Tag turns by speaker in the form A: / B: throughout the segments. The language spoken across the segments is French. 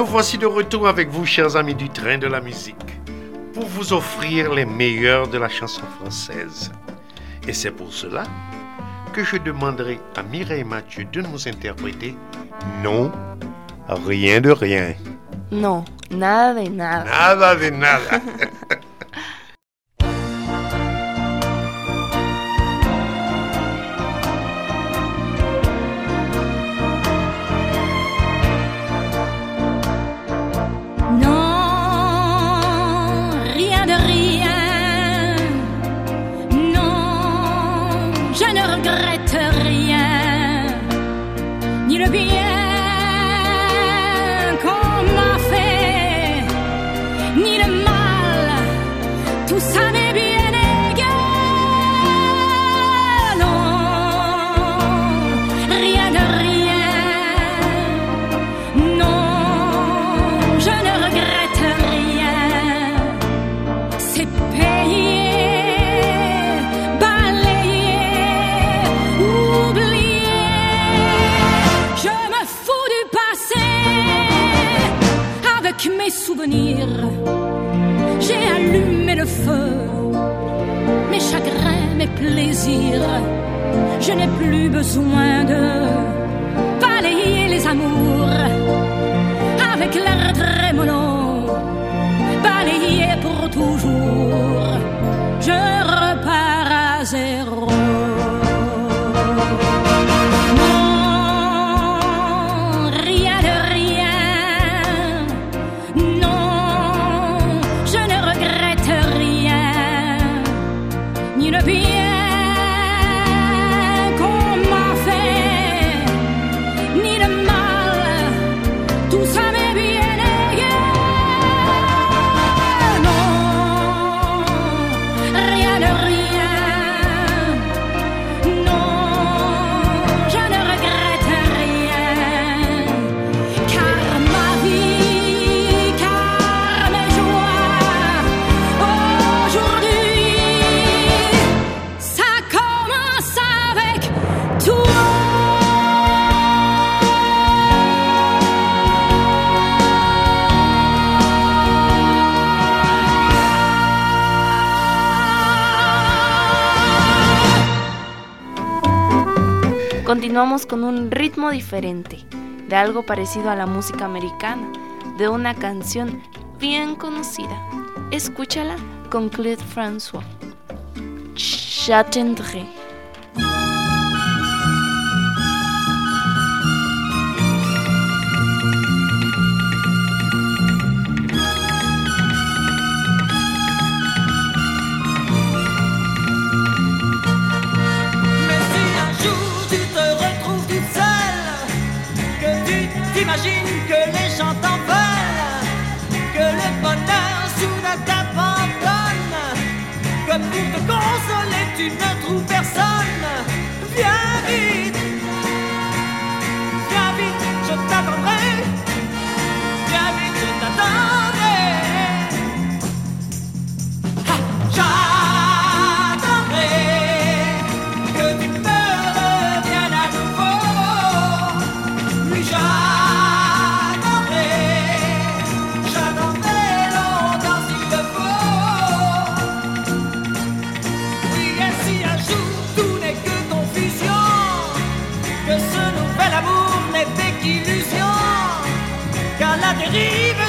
A: Nous voici de retour avec vous, chers amis du train de la musique, pour vous offrir les meilleurs de la chanson française. Et c'est pour cela que je demanderai à Mireille Mathieu de nous interpréter Non, rien de rien.
B: Non, nada de nada.
A: Nada de nada.
C: mes plaisirs. Je n'ai plus besoin de balayer les amours avec l'air trémolo, balayer pour toujours.
B: Continuamos con un ritmo diferente, de algo parecido a la música americana, de una canción bien conocida. Escúchala con Claude François. J'attendrai.
A: J'imagine que les gens t'en veulent, que le bonheur soudain t'abandonne. Comme pour te consoler, tu ne trouves personne. Viens.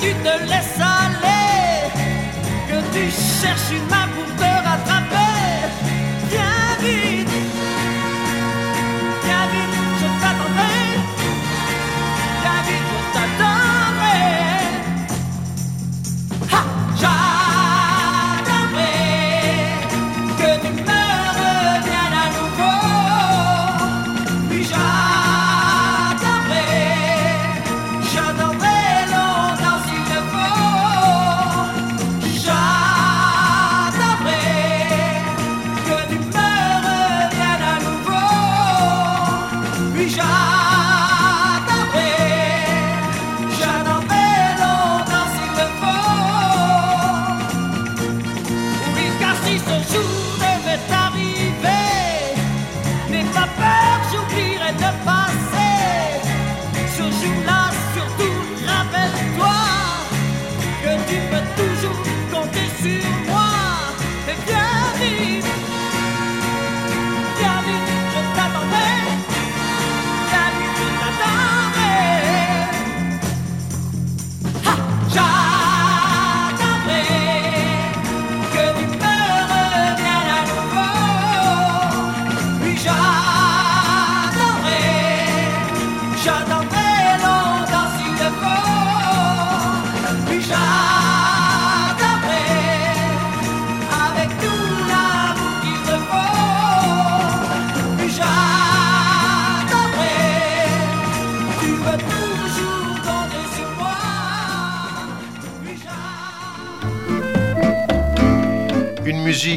A: tu te laisses aller, que tu cherches une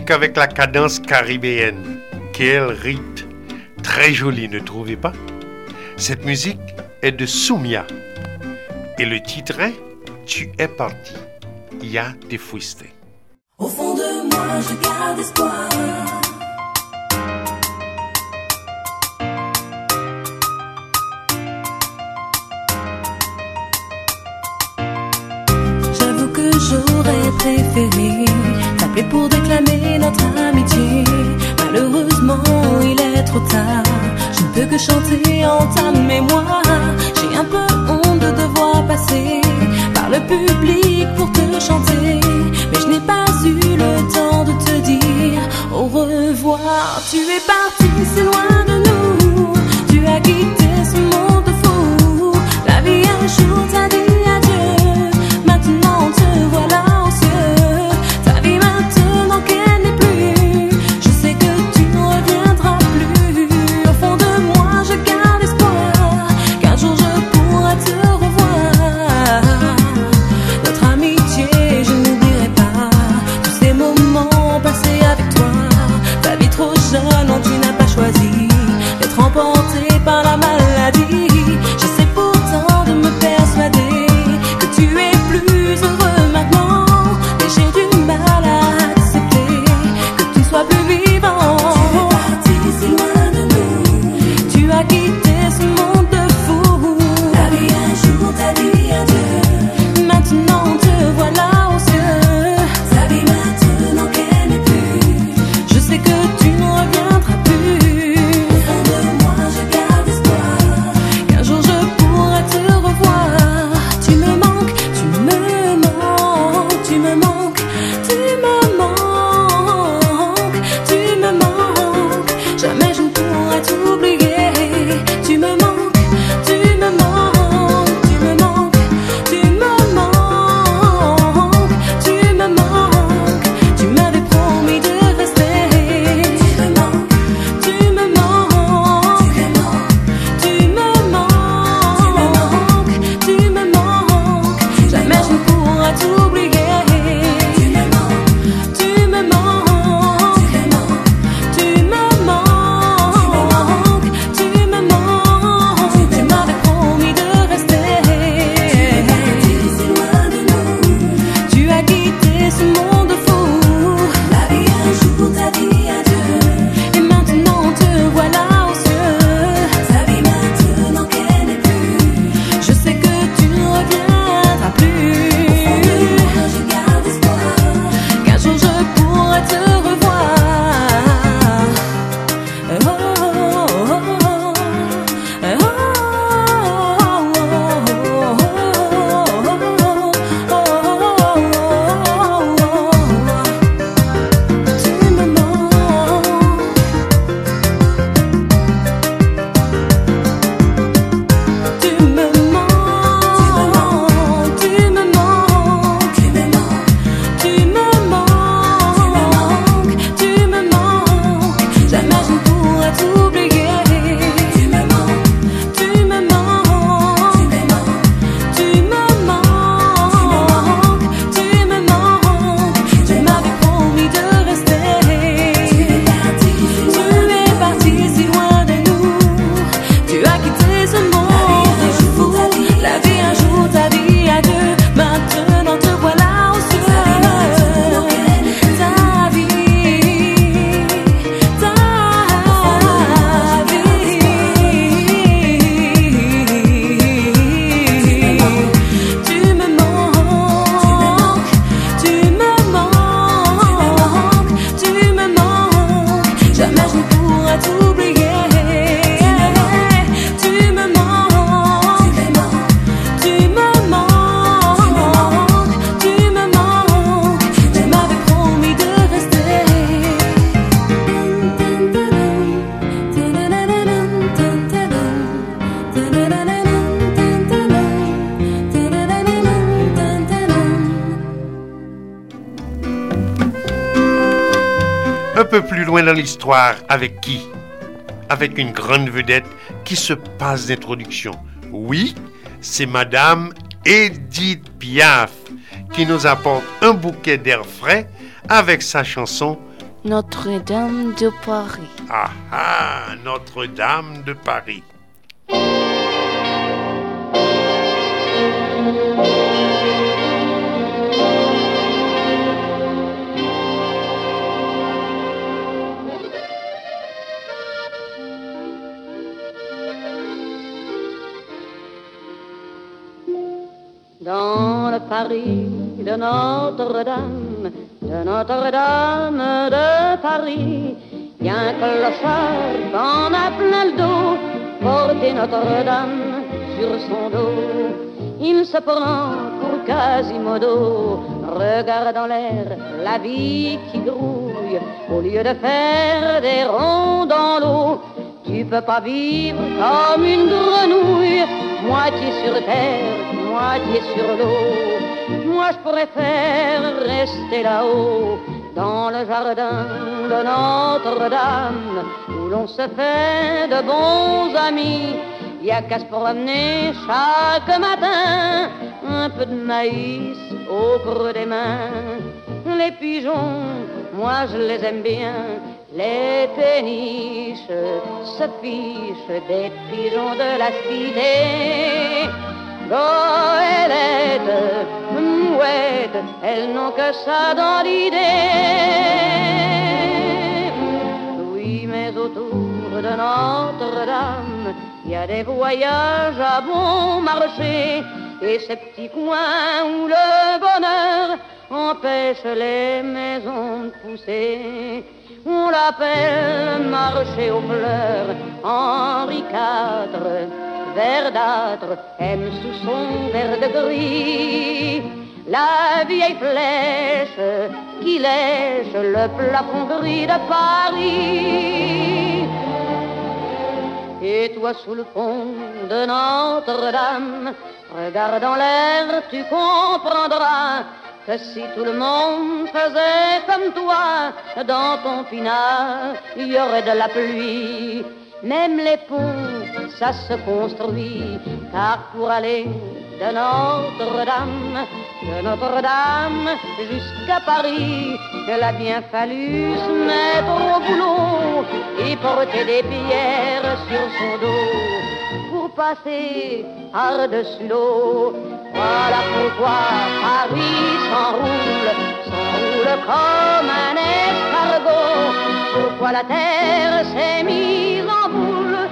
A: avec la cadence caribéenne. Quel rite! Très joli, ne trouvez pas? Cette musique est de Soumia. Et le titre est Tu es parti. Ya te fuiste. Au fond de moi, je. trop tard. Je ne peux que chanter en ta mémoire.
D: para amar plus loin dans l'histoire, avec qui? Avec une grande vedette qui se passe d'introduction. Oui, c'est Madame Edith Piaf qui nous apporte un bouquet d'air frais avec sa chanson
E: Notre-Dame de Paris.
D: Ah ah, Notre-Dame de Paris.
F: Dans le Paris de Notre-Dame, de Notre-Dame de Paris, y a un clochard qu'on a plein le dos, porter Notre-Dame sur son dos. Il se prend pour Quasimodo, regarde dans l'air la vie qui grouille, au lieu de faire des ronds dans l'eau. Tu peux pas vivre comme une grenouille, moitié sur terre, moitié sur l'eau. Moi je préfère rester là-haut, dans le jardin de Notre-Dame, où l'on se fait de bons amis. Y a qu'à se promener chaque matin, un peu de maïs au creux des mains. Les pigeons, moi je les aime bien. Les péniches se fichent des pigeons de la cité. Goélettes, mouettes, elles n'ont que ça dans l'idée. Oui, mais autour de Notre-Dame, il y a des voyages à bon marché et ces petits coins où le bonheur empêche les maisons de pousser. On l'appelle marché aux fleurs, Henri IV, verdâtre, aime sous son verre de gris. La vieille flèche qui lèche le plafond gris de Paris. Et toi sous le pont de Notre-Dame, regardant l'air, tu comprendras que si tout le monde faisait comme toi, dans ton pinard, il y aurait de la pluie. Même les ponts, ça se construit, car pour aller de Notre-Dame, de Notre-Dame jusqu'à Paris, il a bien fallu se mettre au boulot et porter des pierres sur son dos pour passer par-dessus l'eau. Voilà pourquoi Paris s'enroule, s'enroule comme un escargot. Pourquoi la terre s'est mise en boule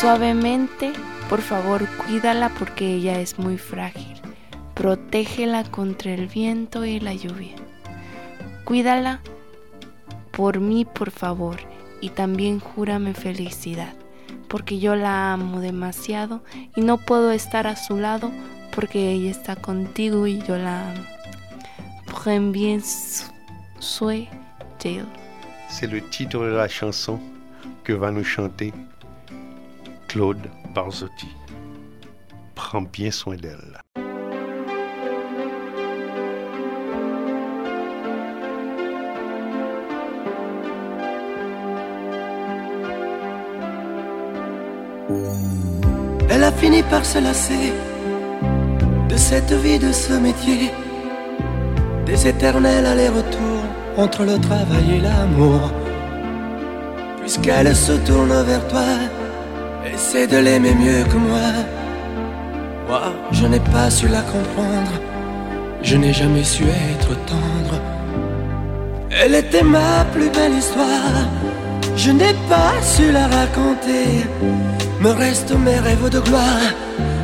E: Suavemente, por favor, cuídala porque ella es muy frágil. Protégela contra el viento y la lluvia. Cuídala por mí, por favor, y también júrame felicidad, porque yo la amo demasiado y no puedo estar a su lado porque ella está contigo y yo la amo. Prends bien soin d'elle.
D: C'est le titre de la chanson que va nous chanter Claude Barzotti. Prends bien soin d'elle.
G: Elle a fini par se lasser de cette vie, de ce métier, des éternels allers-retours entre le travail et l'amour. Puisqu'elle se tourne vers toi, essaie de l'aimer mieux que moi. Moi, je n'ai pas su la comprendre, je n'ai jamais su être tendre. Elle était ma plus belle histoire, je n'ai pas su la raconter. Me restent mes rêves de gloire,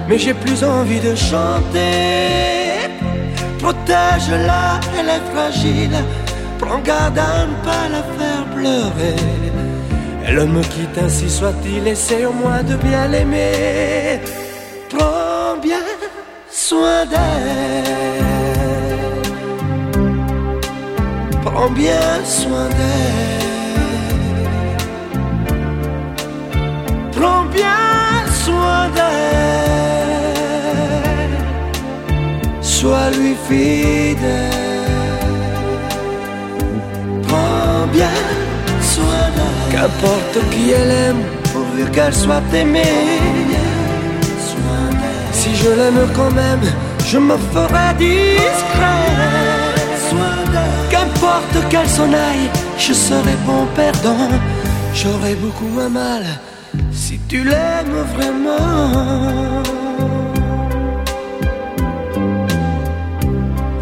G: mais j'ai plus envie de chanter. Protège-la, elle est fragile. Prends garde à ne pas la faire pleurer. Elle me quitte ainsi soit-il, essaie au moins de bien l'aimer. Prends bien soin d'elle. Prends bien soin d'elle. prends bien soin d'elle, sois lui fidèle. Prends bien soin d'elle, qu'importe qui elle aime, pourvu qu'elle soit aimée. Si je l'aime quand même, je me ferai discret. Qu'importe qu'elle s'en aille, je serai bon perdant. J'aurai beaucoup un mal si tu l'aimes vraiment.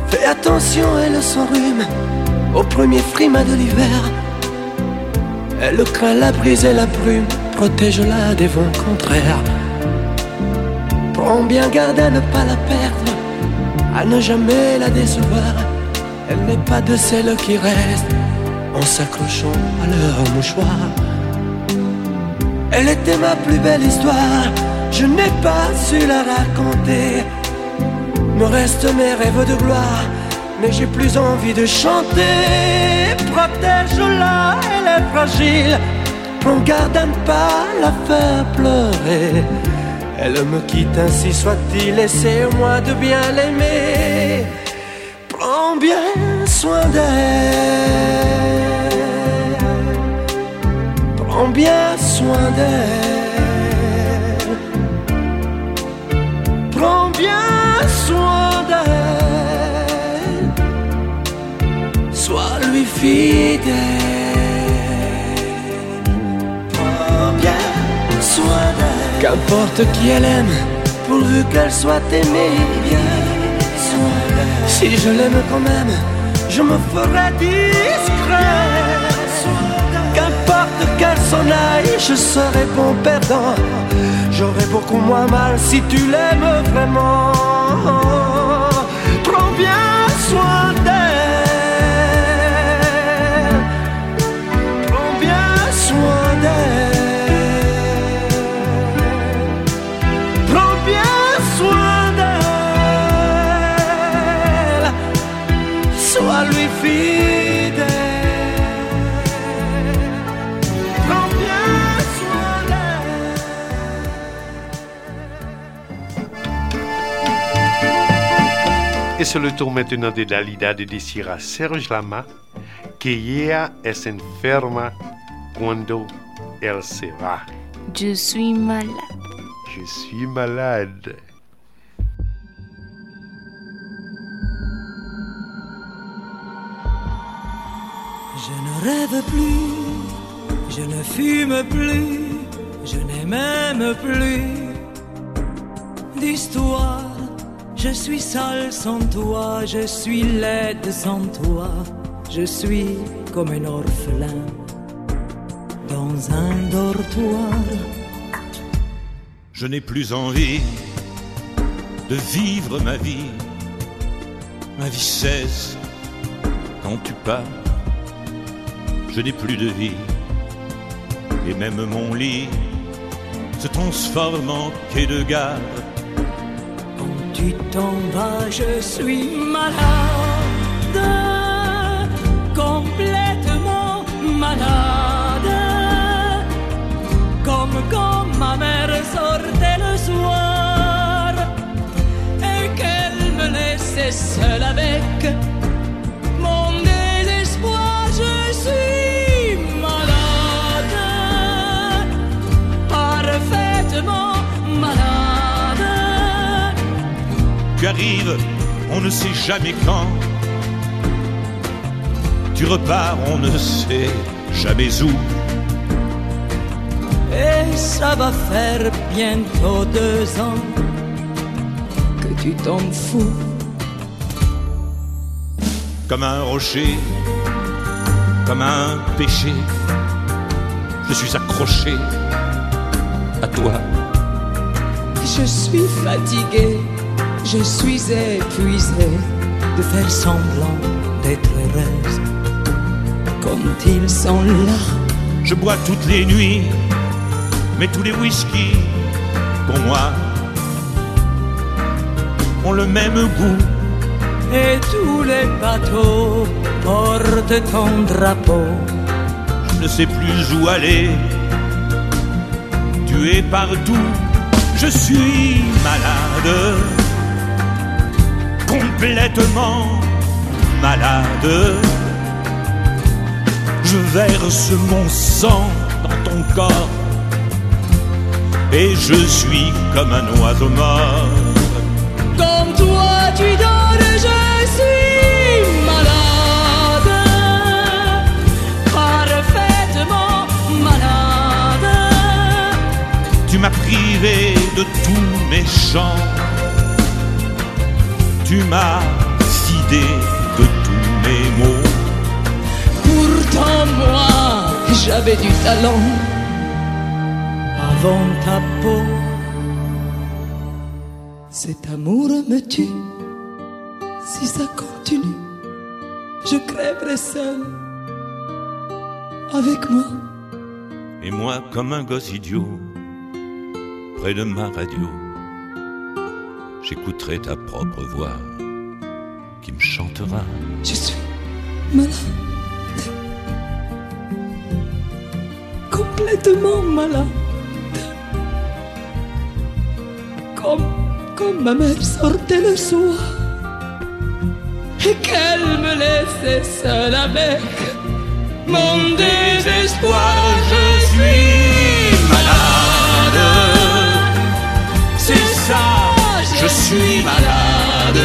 G: Fais attention, elle s'enrhume au premier frima de l'hiver. Elle craint la brise et la brume, protège-la des vents contraires. Prends bien garde à ne pas la perdre, à ne jamais la décevoir. Elle n'est pas de celles qui restent en s'accrochant à leur mouchoir. Elle était ma plus belle histoire, je n'ai pas su la raconter. Me restent mes rêves de gloire, mais j'ai plus envie de chanter. Protège-la, elle est fragile. Prends garde à ne pas la faire pleurer. Elle me quitte ainsi soit-il, laissez-moi de bien l'aimer. Prends bien soin d'elle. Prends bien soin d'elle. Prends bien soin d'elle. Sois lui fidèle. Prends bien soin d'elle. Qu'importe qui elle aime, pourvu qu'elle soit aimée. Bien soin d'elle. Si je l'aime quand même, je me ferai discret. Qu'importe qu'elle s'en aille, je serai bon perdant. J'aurai beaucoup moins mal si tu l'aimes vraiment. Prends bien soin d'elle. Prends bien soin d'elle.
D: Et c'est le tour maintenant de Dalida de decir a Serge Lama que ella es enferma cuando él se va.
E: Je suis malade.
D: Je suis malade.
H: Je ne rêve plus, je ne fume plus, je n'ai même plus d'histoire. Je suis sale sans toi, je suis laide sans toi, je suis comme un orphelin dans un dortoir.
I: Je n'ai plus envie de vivre ma vie. Ma vie cesse quand tu pars. Je n'ai plus de vie. Et même mon lit se transforme en quai de gare.
H: Tu t'en vas, je suis malade, complètement malade, comme quand ma mère sortait le soir et qu'elle me laissait seule avec mon désespoir. Je suis
I: On ne sait jamais quand. Tu repars, on ne sait jamais où.
H: Et ça va faire bientôt deux ans que tu t'en fous.
I: Comme un rocher, comme un péché. Je suis accroché à toi.
H: Je suis fatigué, je suis épuisé de faire semblant d'être heureuse. Quand ils sont là,
I: Je bois toutes les nuits, mais tous les whisky, pour moi, ont le même goût.
H: et tous les bateaux portent ton drapeau.
I: Je ne sais plus où aller. Tu es partout, je suis malade. Complètement malade. Je verse mon sang dans ton corps et je suis comme un oiseau mort.
H: Comme toi tu donnes, je suis malade, parfaitement malade.
I: Tu m'as privé de tous mes chants, tu m'as vidé de tous mes mots.
H: Pourtant moi, j'avais du talent avant ta peau. Cet amour me tue. Si ça continue, je crèverai seul avec moi.
I: Et moi, comme un gosse idiot, près de ma radio, j'écouterai ta propre voix qui me chantera.
H: Je suis malade. Complètement malade. Comme, comme ma mère sortait le soir. Et qu'elle me laissait seule avec mon désespoir.
I: Je suis suis malade.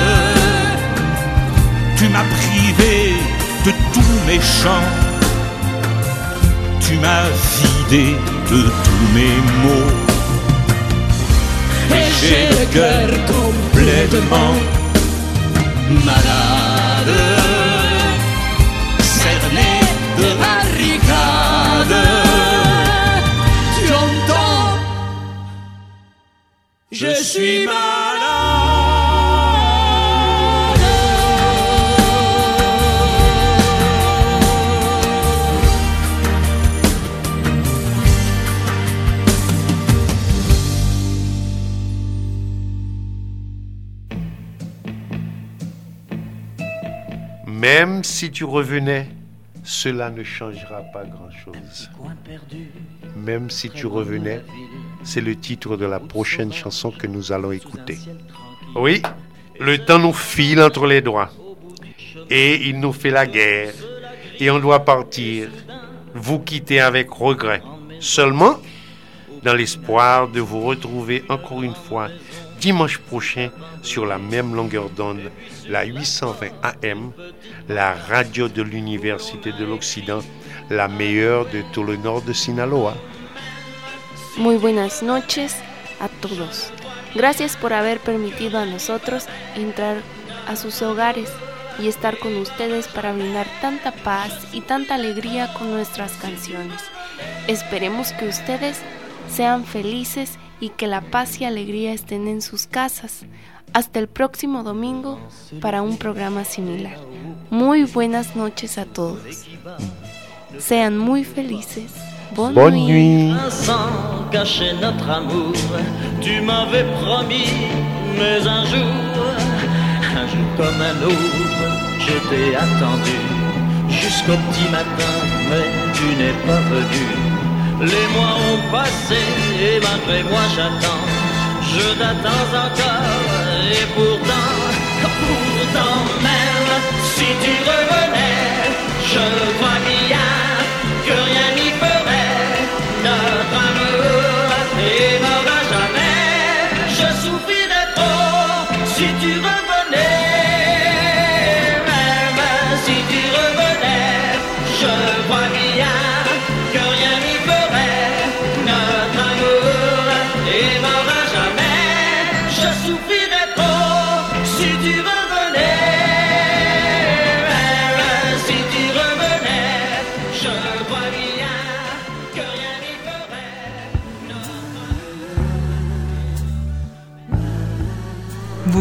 I: Tu m'as privé de tous mes chants. Tu m'as vidé de tous mes mots. Et j'ai le cœur complètement malade. Cerné de barricades.
H: Tu entends?
I: Je suis
D: Même si tu revenais, cela ne changera pas grand-chose. Même si tu revenais, c'est le titre de la prochaine chanson que nous allons écouter. Oui, le temps nous file entre les doigts. Et il nous fait la guerre. Et on doit partir, vous quitter avec regret. Seulement, dans l'espoir de vous retrouver encore une fois dimanche prochain sur la même longueur d'onde, la 820 AM, la radio de l'Université de l'Occident, la meilleure de tout le nord de Sinaloa.
E: Muy buenas noches a todos. Gracias por haber permitido a nosotros entrar a sus hogares y estar con ustedes para brindar tanta paz y tanta alegría con nuestras canciones. Esperemos que ustedes sean felices que la paz y alegría estén en sus casas. Hasta el próximo domingo para un programa similar. Muy buenas noches a todos. Sean muy felices. Bonne,
D: Bonne
E: nuit.
D: nuit.
B: Sans cacher notre amour, tu m'avais promis, mais un jour, un jour comme un autre, je t'ai attendu jusqu'au petit matin, mais tu n'es pas venu. Les mois ont passé et malgré moi j'attends, je t'attends encore et pourtant, pourtant même si tu revenais, je crois bien que rien n'y ferait. Notre amour et n'aura jamais. Je souffrirais trop si tu revenais,